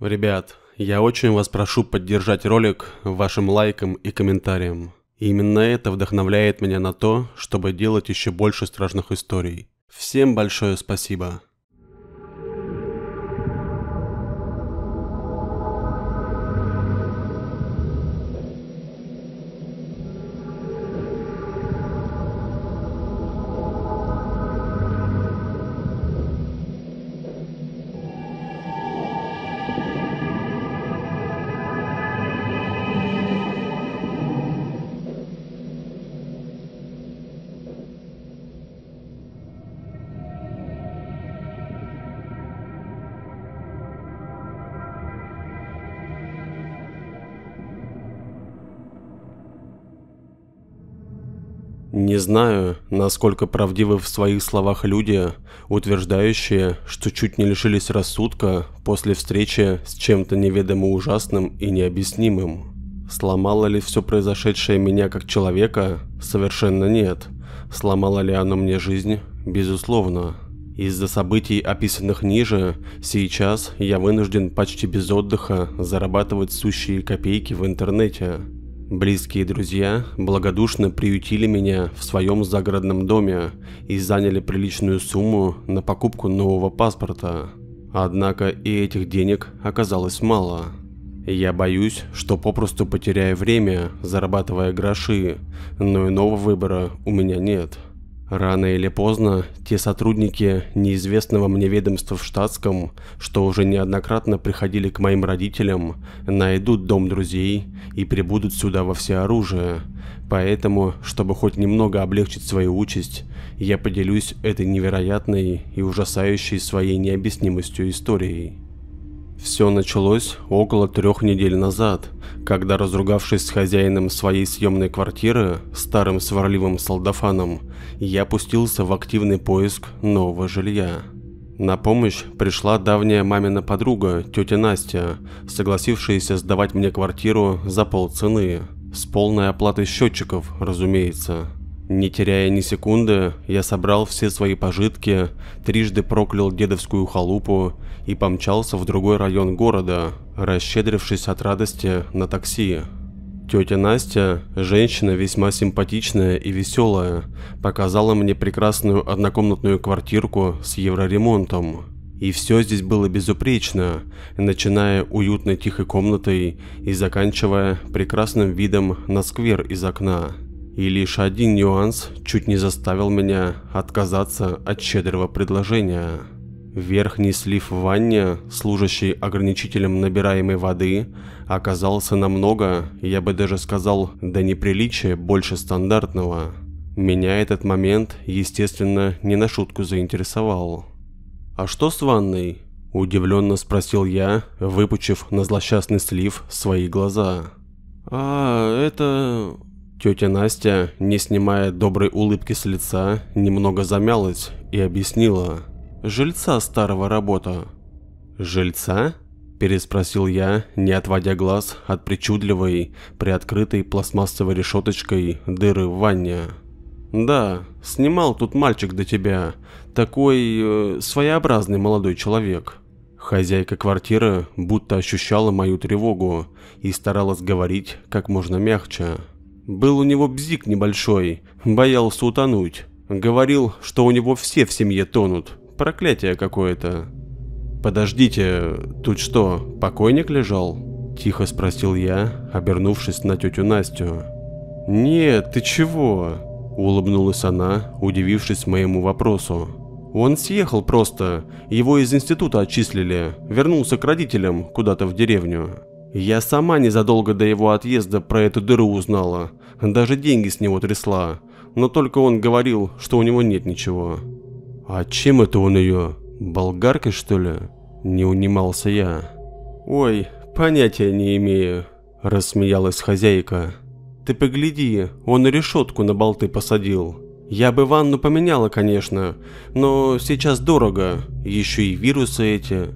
Ребят, я очень вас прошу поддержать ролик вашим лайком и комментарием. именно это вдохновляет меня на то, чтобы делать еще больше страшных историй. Всем большое спасибо. Не знаю, насколько правдивы в своих словах люди, утверждающие, что чуть не лишились рассудка после встречи с чем-то неведомо ужасным и необъяснимым. Сломало ли все произошедшее меня как человека? Совершенно нет. Сломало ли оно мне жизнь? Безусловно. Из-за событий, описанных ниже, сейчас я вынужден почти без отдыха зарабатывать сущие копейки в интернете – Близкие друзья благодушно приютили меня в своем загородном доме и заняли приличную сумму на покупку нового паспорта. Однако и этих денег оказалось мало. Я боюсь, что попросту потеряю время, зарабатывая гроши, но иного выбора у меня нет. Рано или поздно те сотрудники неизвестного мне ведомства в штатском, что уже неоднократно приходили к моим родителям, найдут дом друзей и прибудут сюда во всеоружие. Поэтому, чтобы хоть немного облегчить свою участь, я поделюсь этой невероятной и ужасающей своей необъяснимостью историей. Все началось около трех недель назад, когда, разругавшись с хозяином своей съемной квартиры, старым сварливым солдафаном, я пустился в активный поиск нового жилья. На помощь пришла давняя мамина подруга, тетя Настя, согласившаяся сдавать мне квартиру за полцены, с полной оплатой счетчиков, разумеется. Не теряя ни секунды, я собрал все свои пожитки, трижды проклял дедовскую халупу и помчался в другой район города, расщедрившись от радости на такси. Тетя Настя, женщина весьма симпатичная и веселая, показала мне прекрасную однокомнатную квартирку с евроремонтом. И все здесь было безупречно, начиная уютной тихой комнатой и заканчивая прекрасным видом на сквер из окна. И лишь один нюанс чуть не заставил меня отказаться от щедрого предложения. Верхний слив в ванне, служащий ограничителем набираемой воды, оказался намного, я бы даже сказал, до неприличия больше стандартного. Меня этот момент, естественно, не на шутку заинтересовал. «А что с ванной?» – удивленно спросил я, выпучив на злосчастный слив свои глаза. «А, это...» Тетя Настя, не снимая доброй улыбки с лица, немного замялась и объяснила. «Жильца старого работа». «Жильца?» – переспросил я, не отводя глаз от причудливой, приоткрытой пластмассовой решеточкой дыры в ванне. «Да, снимал тут мальчик до тебя, такой э, своеобразный молодой человек». Хозяйка квартиры будто ощущала мою тревогу и старалась говорить как можно мягче. Был у него бзик небольшой, боялся утонуть. Говорил, что у него все в семье тонут. Проклятие какое-то. «Подождите, тут что, покойник лежал?» Тихо спросил я, обернувшись на тетю Настю. «Нет, ты чего?» Улыбнулась она, удивившись моему вопросу. «Он съехал просто, его из института отчислили, вернулся к родителям куда-то в деревню. Я сама незадолго до его отъезда про эту дыру узнала, даже деньги с него трясла, но только он говорил, что у него нет ничего. А чем это он ее? Болгаркой что ли? Не унимался я. Ой, понятия не имею, рассмеялась хозяйка. Ты погляди, он решетку на болты посадил. Я бы ванну поменяла, конечно, но сейчас дорого, еще и вирусы эти.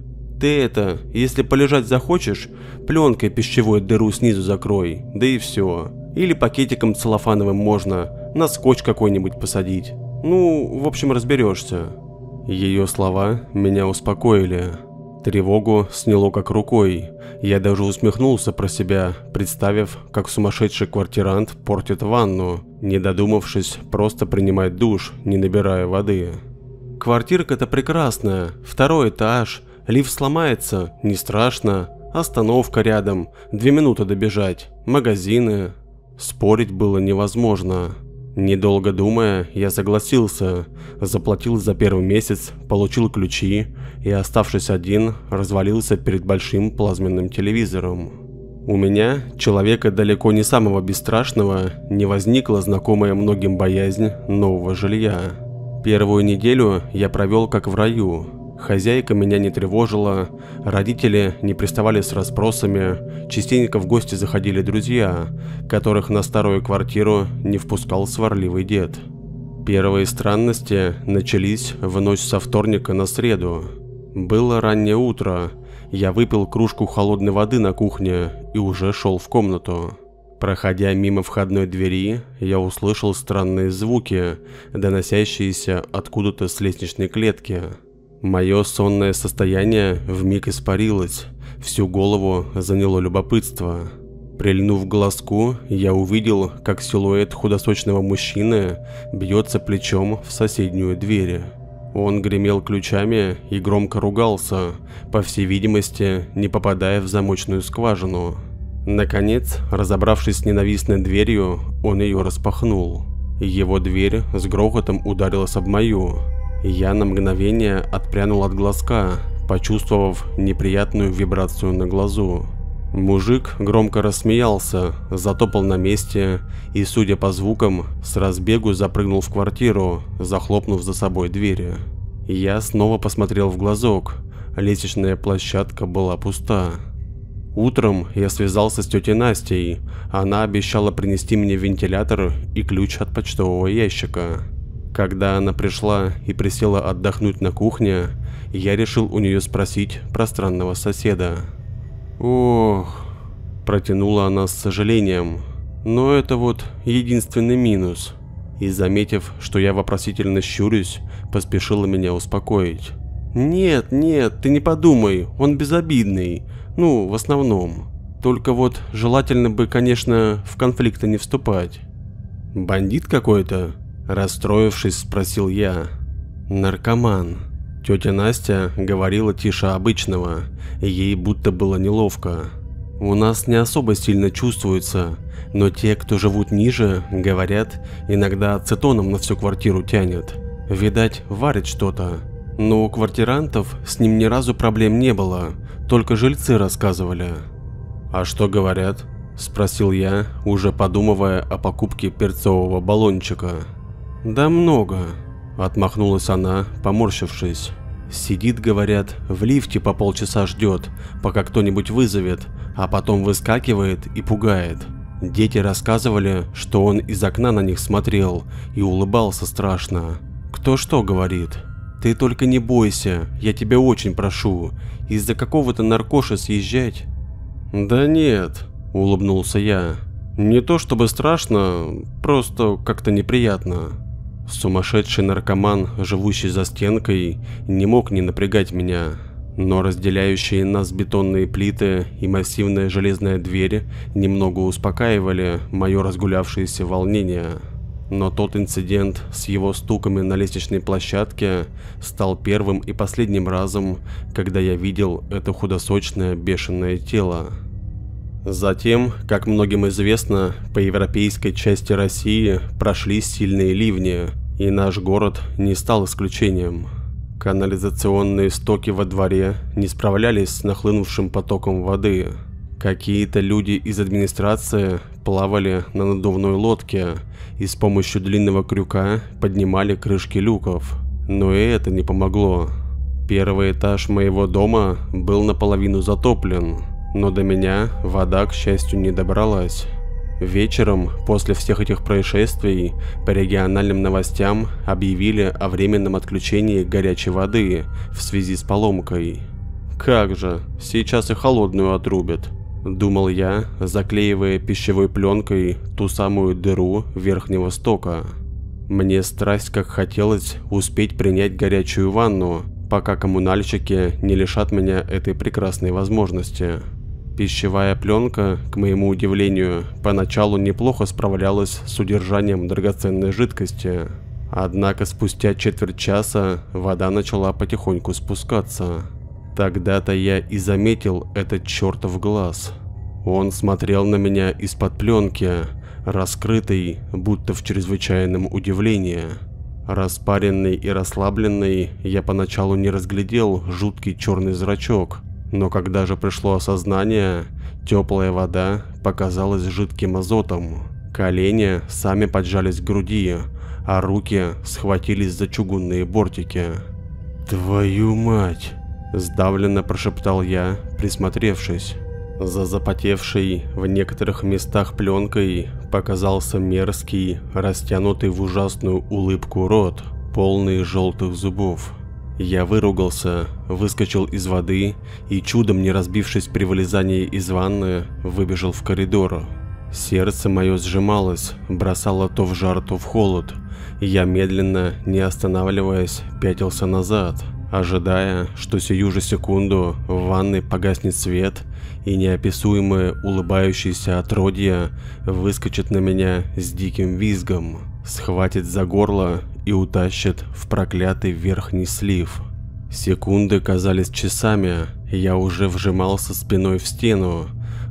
Ты это, если полежать захочешь, пленкой пищевой дыру снизу закрой, да и все. Или пакетиком целлофановым можно, на скотч какой-нибудь посадить. Ну, в общем, разберешься. Ее слова меня успокоили. Тревогу сняло как рукой. Я даже усмехнулся про себя, представив, как сумасшедший квартирант портит ванну, не додумавшись просто принимать душ, не набирая воды. Квартирка-то прекрасная, второй этаж, лифт сломается, не страшно, остановка рядом, две минуты добежать, магазины. Спорить было невозможно. Недолго думая, я согласился, заплатил за первый месяц, получил ключи и, оставшись один, развалился перед большим плазменным телевизором. У меня, человека далеко не самого бесстрашного, не возникла знакомая многим боязнь нового жилья. Первую неделю я провел как в раю, Хозяйка меня не тревожила, родители не приставали с расспросами, частенько в гости заходили друзья, которых на старую квартиру не впускал сварливый дед. Первые странности начались в ночь со вторника на среду. Было раннее утро, я выпил кружку холодной воды на кухне и уже шел в комнату. Проходя мимо входной двери, я услышал странные звуки, доносящиеся откуда-то с лестничной клетки – Мое сонное состояние вмиг испарилось, всю голову заняло любопытство. Прильнув к глазку, я увидел, как силуэт худосочного мужчины бьется плечом в соседнюю дверь. Он гремел ключами и громко ругался, по всей видимости, не попадая в замочную скважину. Наконец, разобравшись с ненавистной дверью, он ее распахнул. Его дверь с грохотом ударилась об мою, я на мгновение отпрянул от глазка, почувствовав неприятную вибрацию на глазу. Мужик громко рассмеялся, затопал на месте и, судя по звукам, с разбегу запрыгнул в квартиру, захлопнув за собой двери. Я снова посмотрел в глазок. Лестничная площадка была пуста. Утром я связался с тетей Настей. Она обещала принести мне вентилятор и ключ от почтового ящика. Когда она пришла и присела отдохнуть на кухне, я решил у нее спросить про странного соседа. «Ох», – протянула она с сожалением, – «но это вот единственный минус». И заметив, что я вопросительно щурюсь, поспешила меня успокоить. «Нет, нет, ты не подумай, он безобидный. Ну, в основном. Только вот желательно бы, конечно, в конфликты не вступать». «Бандит какой-то?» Расстроившись, спросил я. «Наркоман». Тетя Настя говорила тише обычного, ей будто было неловко. У нас не особо сильно чувствуется, но те, кто живут ниже, говорят, иногда ацетоном на всю квартиру тянет. Видать, варит что-то. Но у квартирантов с ним ни разу проблем не было, только жильцы рассказывали. «А что говорят?» – спросил я, уже подумывая о покупке перцового баллончика. «Да много», – отмахнулась она, поморщившись. «Сидит, говорят, в лифте по полчаса ждет, пока кто-нибудь вызовет, а потом выскакивает и пугает. Дети рассказывали, что он из окна на них смотрел и улыбался страшно. Кто что говорит? Ты только не бойся, я тебя очень прошу, из-за какого-то наркоша съезжать?» «Да нет», – улыбнулся я. «Не то чтобы страшно, просто как-то неприятно». Сумасшедший наркоман, живущий за стенкой, не мог не напрягать меня, но разделяющие нас бетонные плиты и массивная железная дверь немного успокаивали мое разгулявшееся волнение. Но тот инцидент с его стуками на лестничной площадке стал первым и последним разом, когда я видел это худосочное бешеное тело. Затем, как многим известно, по европейской части России прошли сильные ливни, и наш город не стал исключением. Канализационные стоки во дворе не справлялись с нахлынувшим потоком воды. Какие-то люди из администрации плавали на надувной лодке и с помощью длинного крюка поднимали крышки люков. Но и это не помогло. Первый этаж моего дома был наполовину затоплен, но до меня вода, к счастью, не добралась. Вечером, после всех этих происшествий, по региональным новостям объявили о временном отключении горячей воды в связи с поломкой. Как же, сейчас и холодную отрубят, думал я, заклеивая пищевой пленкой ту самую дыру верхнего стока. Мне страсть как хотелось успеть принять горячую ванну, пока коммунальщики не лишат меня этой прекрасной возможности. Пищевая пленка, к моему удивлению, поначалу неплохо справлялась с удержанием драгоценной жидкости. Однако спустя четверть часа вода начала потихоньку спускаться. Тогда-то я и заметил этот чертов глаз. Он смотрел на меня из-под пленки, раскрытый, будто в чрезвычайном удивлении. Распаренный и расслабленный, я поначалу не разглядел жуткий черный зрачок, но когда же пришло осознание, теплая вода показалась жидким азотом. Колени сами поджались к груди, а руки схватились за чугунные бортики. «Твою мать!» – сдавленно прошептал я, присмотревшись. За запотевшей в некоторых местах пленкой показался мерзкий, растянутый в ужасную улыбку рот, полный желтых зубов. Я выругался, выскочил из воды и, чудом не разбившись при вылезании из ванны, выбежал в коридор. Сердце мое сжималось, бросало то в жар, то в холод. Я медленно, не останавливаясь, пятился назад, ожидая, что сию же секунду в ванной погаснет свет и неописуемое улыбающееся отродье выскочит на меня с диким визгом, схватит за горло и утащит в проклятый верхний слив. Секунды казались часами, я уже вжимался спиной в стену,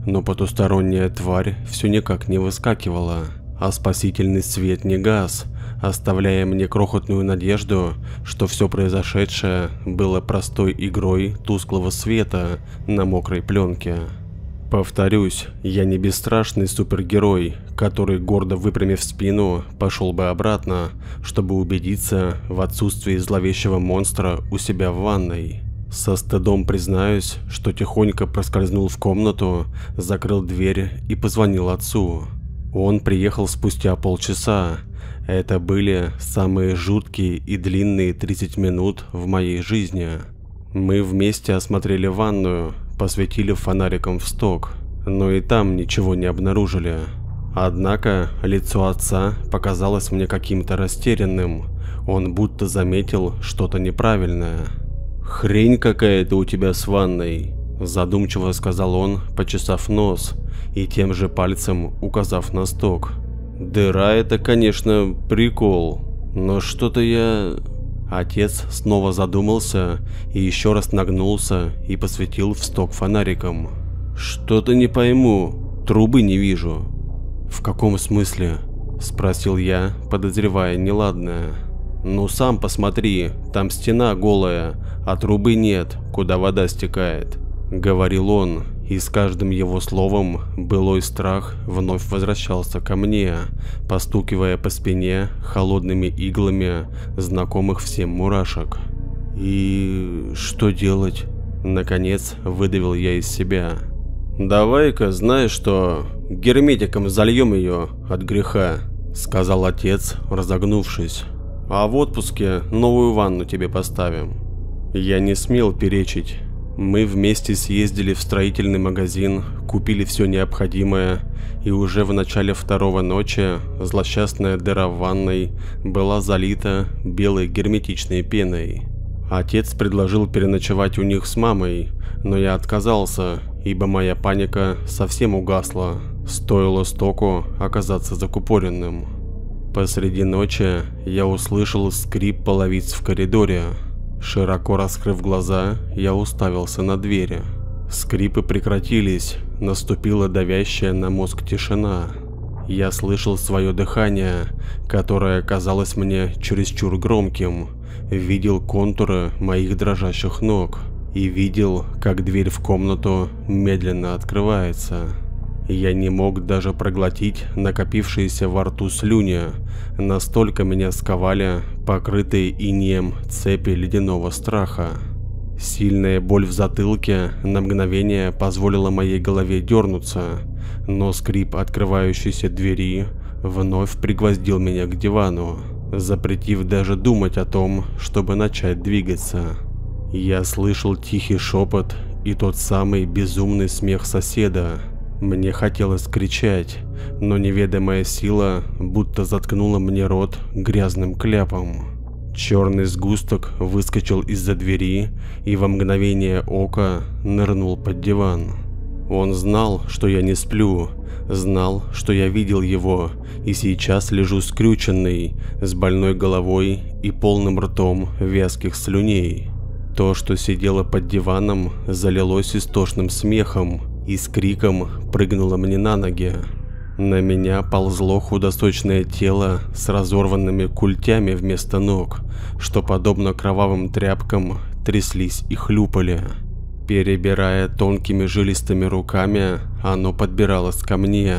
но потусторонняя тварь все никак не выскакивала, а спасительный свет не гас, оставляя мне крохотную надежду, что все произошедшее было простой игрой тусклого света на мокрой пленке. Повторюсь, я не бесстрашный супергерой, который, гордо выпрямив спину, пошел бы обратно, чтобы убедиться в отсутствии зловещего монстра у себя в ванной. Со стыдом признаюсь, что тихонько проскользнул в комнату, закрыл дверь и позвонил отцу. Он приехал спустя полчаса. Это были самые жуткие и длинные 30 минут в моей жизни. Мы вместе осмотрели ванную, посветили фонариком в сток, но и там ничего не обнаружили. Однако лицо отца показалось мне каким-то растерянным. Он будто заметил что-то неправильное. «Хрень какая-то у тебя с ванной», – задумчиво сказал он, почесав нос и тем же пальцем указав на сток. «Дыра – это, конечно, прикол, но что-то я...» Отец снова задумался и еще раз нагнулся и посветил в сток фонариком. «Что-то не пойму, трубы не вижу». «В каком смысле?» – спросил я, подозревая неладное. «Ну сам посмотри, там стена голая, а трубы нет, куда вода стекает», – говорил он, и с каждым его словом былой страх вновь возвращался ко мне, постукивая по спине холодными иглами знакомых всем мурашек. «И что делать?» – наконец выдавил я из себя. «Давай-ка, знаешь что, герметиком зальем ее от греха», – сказал отец, разогнувшись. «А в отпуске новую ванну тебе поставим». Я не смел перечить, мы вместе съездили в строительный магазин, купили все необходимое, и уже в начале второго ночи злосчастная дыра в ванной была залита белой герметичной пеной. Отец предложил переночевать у них с мамой, но я отказался, ибо моя паника совсем угасла, стоило стоку оказаться закупоренным. Посреди ночи я услышал скрип половиц в коридоре, Широко раскрыв глаза, я уставился на двери. Скрипы прекратились, наступила давящая на мозг тишина. Я слышал свое дыхание, которое казалось мне чересчур громким, видел контуры моих дрожащих ног и видел, как дверь в комнату медленно открывается. Я не мог даже проглотить накопившиеся во рту слюни, настолько меня сковали покрытые инеем цепи ледяного страха. Сильная боль в затылке на мгновение позволила моей голове дернуться, но скрип открывающейся двери вновь пригвоздил меня к дивану, запретив даже думать о том, чтобы начать двигаться. Я слышал тихий шепот и тот самый безумный смех соседа, мне хотелось кричать, но неведомая сила будто заткнула мне рот грязным кляпом. Черный сгусток выскочил из-за двери и во мгновение ока нырнул под диван. Он знал, что я не сплю, знал, что я видел его, и сейчас лежу скрюченный, с больной головой и полным ртом вязких слюней. То, что сидело под диваном, залилось истошным смехом и с криком прыгнуло мне на ноги. На меня ползло худосочное тело с разорванными культями вместо ног, что подобно кровавым тряпкам тряслись и хлюпали. Перебирая тонкими жилистыми руками, оно подбиралось ко мне,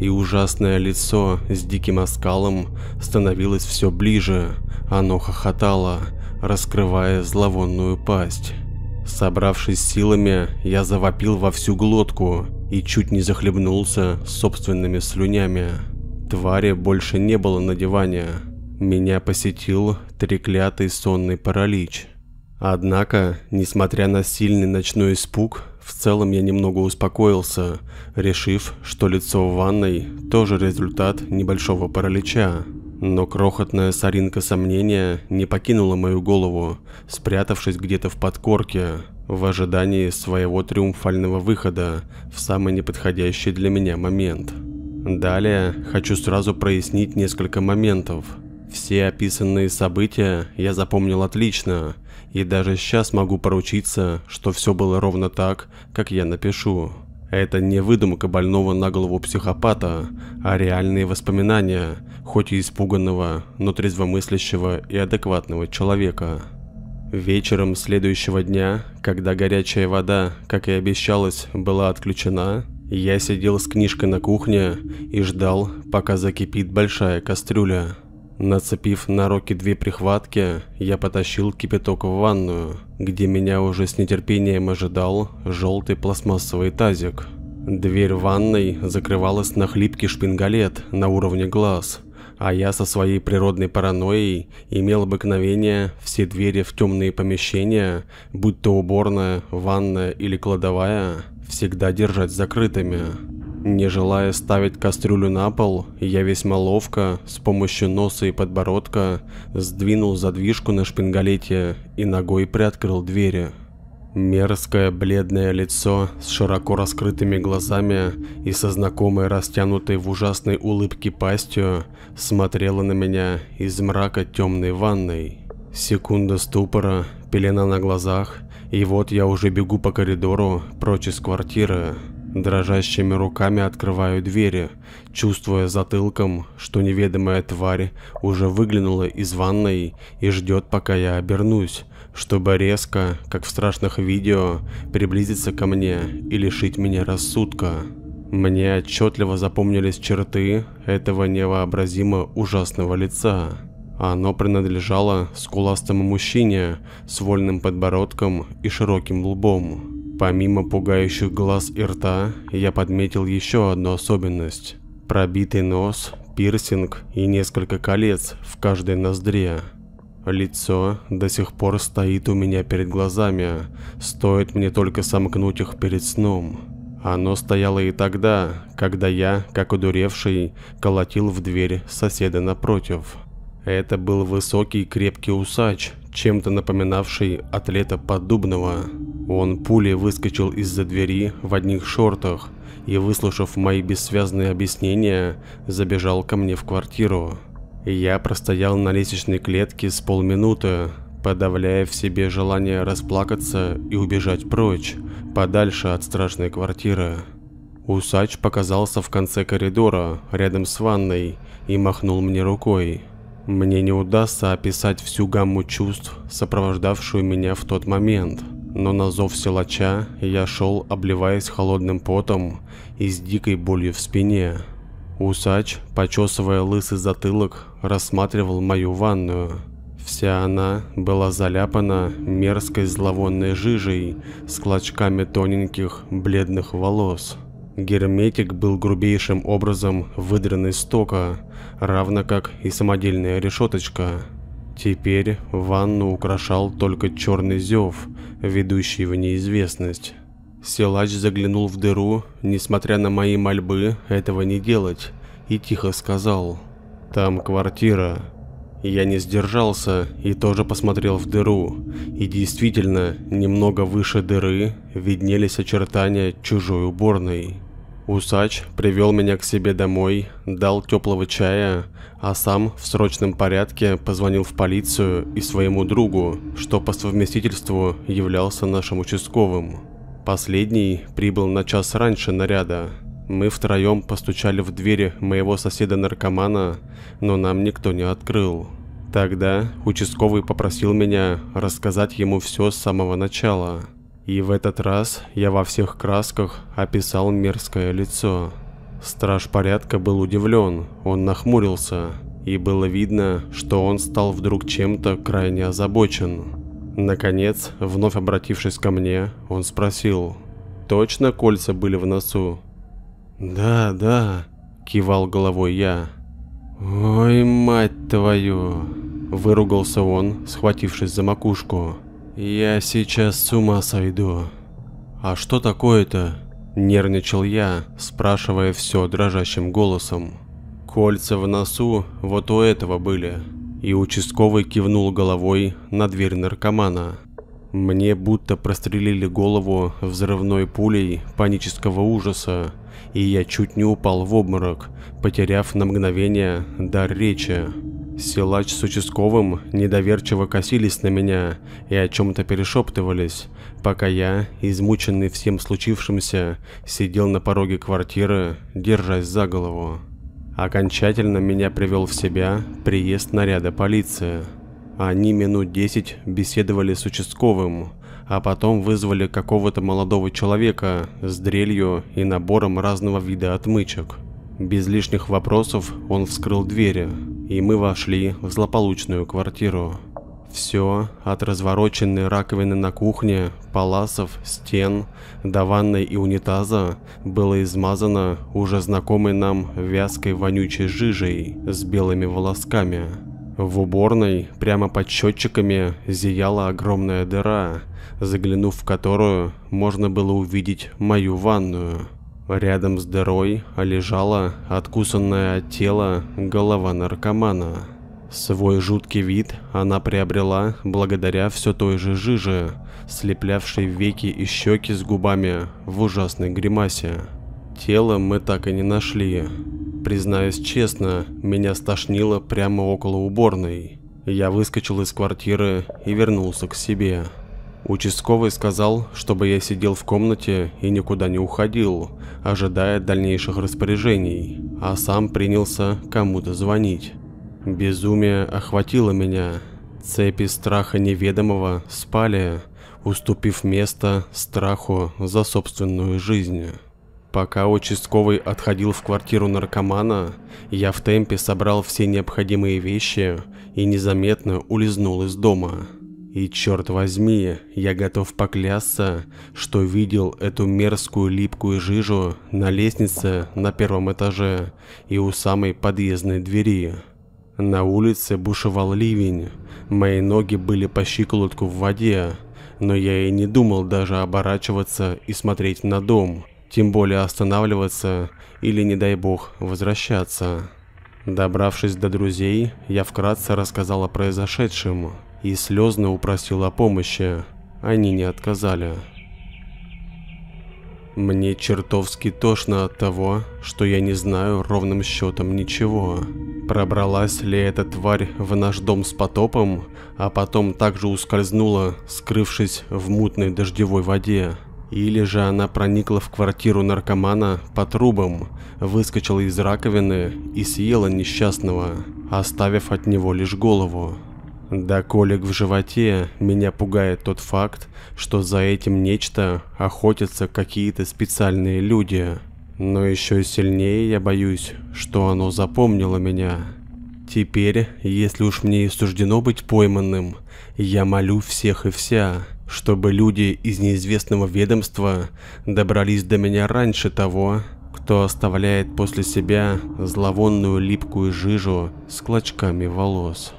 и ужасное лицо с диким оскалом становилось все ближе. Оно хохотало, раскрывая зловонную пасть. Собравшись силами, я завопил во всю глотку и чуть не захлебнулся собственными слюнями. Твари больше не было на диване. Меня посетил треклятый сонный паралич. Однако, несмотря на сильный ночной испуг, в целом я немного успокоился, решив, что лицо в ванной тоже результат небольшого паралича. Но крохотная соринка сомнения не покинула мою голову, спрятавшись где-то в подкорке, в ожидании своего триумфального выхода в самый неподходящий для меня момент. Далее хочу сразу прояснить несколько моментов. Все описанные события я запомнил отлично, и даже сейчас могу поручиться, что все было ровно так, как я напишу. Это не выдумка больного на голову психопата, а реальные воспоминания, хоть и испуганного, но трезвомыслящего и адекватного человека. Вечером следующего дня, когда горячая вода, как и обещалось, была отключена, я сидел с книжкой на кухне и ждал, пока закипит большая кастрюля. Нацепив на руки две прихватки, я потащил кипяток в ванную, где меня уже с нетерпением ожидал желтый пластмассовый тазик. Дверь ванной закрывалась на хлипкий шпингалет на уровне глаз, а я со своей природной паранойей имел обыкновение все двери в темные помещения, будь то уборная, ванная или кладовая, всегда держать закрытыми. Не желая ставить кастрюлю на пол, я весьма ловко, с помощью носа и подбородка, сдвинул задвижку на шпингалете и ногой приоткрыл двери. Мерзкое бледное лицо с широко раскрытыми глазами и со знакомой растянутой в ужасной улыбке пастью смотрело на меня из мрака темной ванной. Секунда ступора, пелена на глазах, и вот я уже бегу по коридору прочь из квартиры. Дрожащими руками открываю двери, чувствуя затылком, что неведомая тварь уже выглянула из ванной и ждет, пока я обернусь, чтобы резко, как в страшных видео, приблизиться ко мне и лишить меня рассудка. Мне отчетливо запомнились черты этого невообразимо ужасного лица. Оно принадлежало скуластому мужчине с вольным подбородком и широким лбом. Помимо пугающих глаз и рта, я подметил еще одну особенность. Пробитый нос, пирсинг и несколько колец в каждой ноздре. Лицо до сих пор стоит у меня перед глазами, стоит мне только сомкнуть их перед сном. Оно стояло и тогда, когда я, как удуревший, колотил в дверь соседа напротив. Это был высокий крепкий усач, чем-то напоминавший атлета Поддубного. Он пулей выскочил из-за двери в одних шортах и, выслушав мои бессвязные объяснения, забежал ко мне в квартиру. Я простоял на лестничной клетке с полминуты, подавляя в себе желание расплакаться и убежать прочь, подальше от страшной квартиры. Усач показался в конце коридора, рядом с ванной, и махнул мне рукой. Мне не удастся описать всю гамму чувств, сопровождавшую меня в тот момент, но на зов силача я шел, обливаясь холодным потом и с дикой болью в спине. Усач, почесывая лысый затылок, рассматривал мою ванную. Вся она была заляпана мерзкой зловонной жижей с клочками тоненьких бледных волос. Герметик был грубейшим образом выдран из стока, равно как и самодельная решеточка. Теперь ванну украшал только черный зев, ведущий в неизвестность. Силач заглянул в дыру, несмотря на мои мольбы этого не делать, и тихо сказал «Там квартира». Я не сдержался и тоже посмотрел в дыру. И действительно, немного выше дыры виднелись очертания чужой уборной. Усач привел меня к себе домой, дал теплого чая, а сам в срочном порядке позвонил в полицию и своему другу, что по совместительству являлся нашим участковым. Последний прибыл на час раньше наряда. Мы втроем постучали в двери моего соседа-наркомана, но нам никто не открыл. Тогда участковый попросил меня рассказать ему все с самого начала. И в этот раз я во всех красках описал мерзкое лицо. Страж порядка был удивлен, он нахмурился, и было видно, что он стал вдруг чем-то крайне озабочен. Наконец, вновь обратившись ко мне, он спросил, «Точно кольца были в носу?» «Да, да», – кивал головой я. «Ой, мать твою!» – выругался он, схватившись за макушку. «Я сейчас с ума сойду». «А что такое-то?» Нервничал я, спрашивая все дрожащим голосом. Кольца в носу вот у этого были. И участковый кивнул головой на дверь наркомана. Мне будто прострелили голову взрывной пулей панического ужаса, и я чуть не упал в обморок, потеряв на мгновение дар речи. Силач с участковым недоверчиво косились на меня и о чем-то перешептывались, пока я, измученный всем случившимся, сидел на пороге квартиры, держась за голову. Окончательно меня привел в себя приезд наряда полиции. Они минут десять беседовали с участковым, а потом вызвали какого-то молодого человека с дрелью и набором разного вида отмычек – без лишних вопросов он вскрыл двери, и мы вошли в злополучную квартиру. Все, от развороченной раковины на кухне, паласов, стен, до ванной и унитаза, было измазано уже знакомой нам вязкой вонючей жижей с белыми волосками. В уборной, прямо под счетчиками, зияла огромная дыра, заглянув в которую можно было увидеть мою ванную. Рядом с дырой лежала откусанная от тела голова наркомана. Свой жуткий вид она приобрела благодаря все той же жиже, слеплявшей веки и щеки с губами в ужасной гримасе. Тело мы так и не нашли. Признаюсь честно, меня стошнило прямо около уборной. Я выскочил из квартиры и вернулся к себе. Участковый сказал, чтобы я сидел в комнате и никуда не уходил, ожидая дальнейших распоряжений, а сам принялся кому-то звонить. Безумие охватило меня. Цепи страха неведомого спали, уступив место страху за собственную жизнь. Пока участковый отходил в квартиру наркомана, я в темпе собрал все необходимые вещи и незаметно улизнул из дома. И черт возьми, я готов поклясться, что видел эту мерзкую липкую жижу на лестнице на первом этаже и у самой подъездной двери. На улице бушевал ливень, мои ноги были по щиколотку в воде, но я и не думал даже оборачиваться и смотреть на дом, тем более останавливаться или, не дай бог, возвращаться. Добравшись до друзей, я вкратце рассказал о произошедшем и слезно упросил о помощи. Они не отказали. Мне чертовски тошно от того, что я не знаю ровным счетом ничего. Пробралась ли эта тварь в наш дом с потопом, а потом также ускользнула, скрывшись в мутной дождевой воде. Или же она проникла в квартиру наркомана по трубам, выскочила из раковины и съела несчастного, оставив от него лишь голову. До колик в животе меня пугает тот факт, что за этим нечто охотятся какие-то специальные люди. Но еще сильнее я боюсь, что оно запомнило меня. Теперь, если уж мне и суждено быть пойманным, я молю всех и вся, чтобы люди из неизвестного ведомства добрались до меня раньше того, кто оставляет после себя зловонную липкую жижу с клочками волос.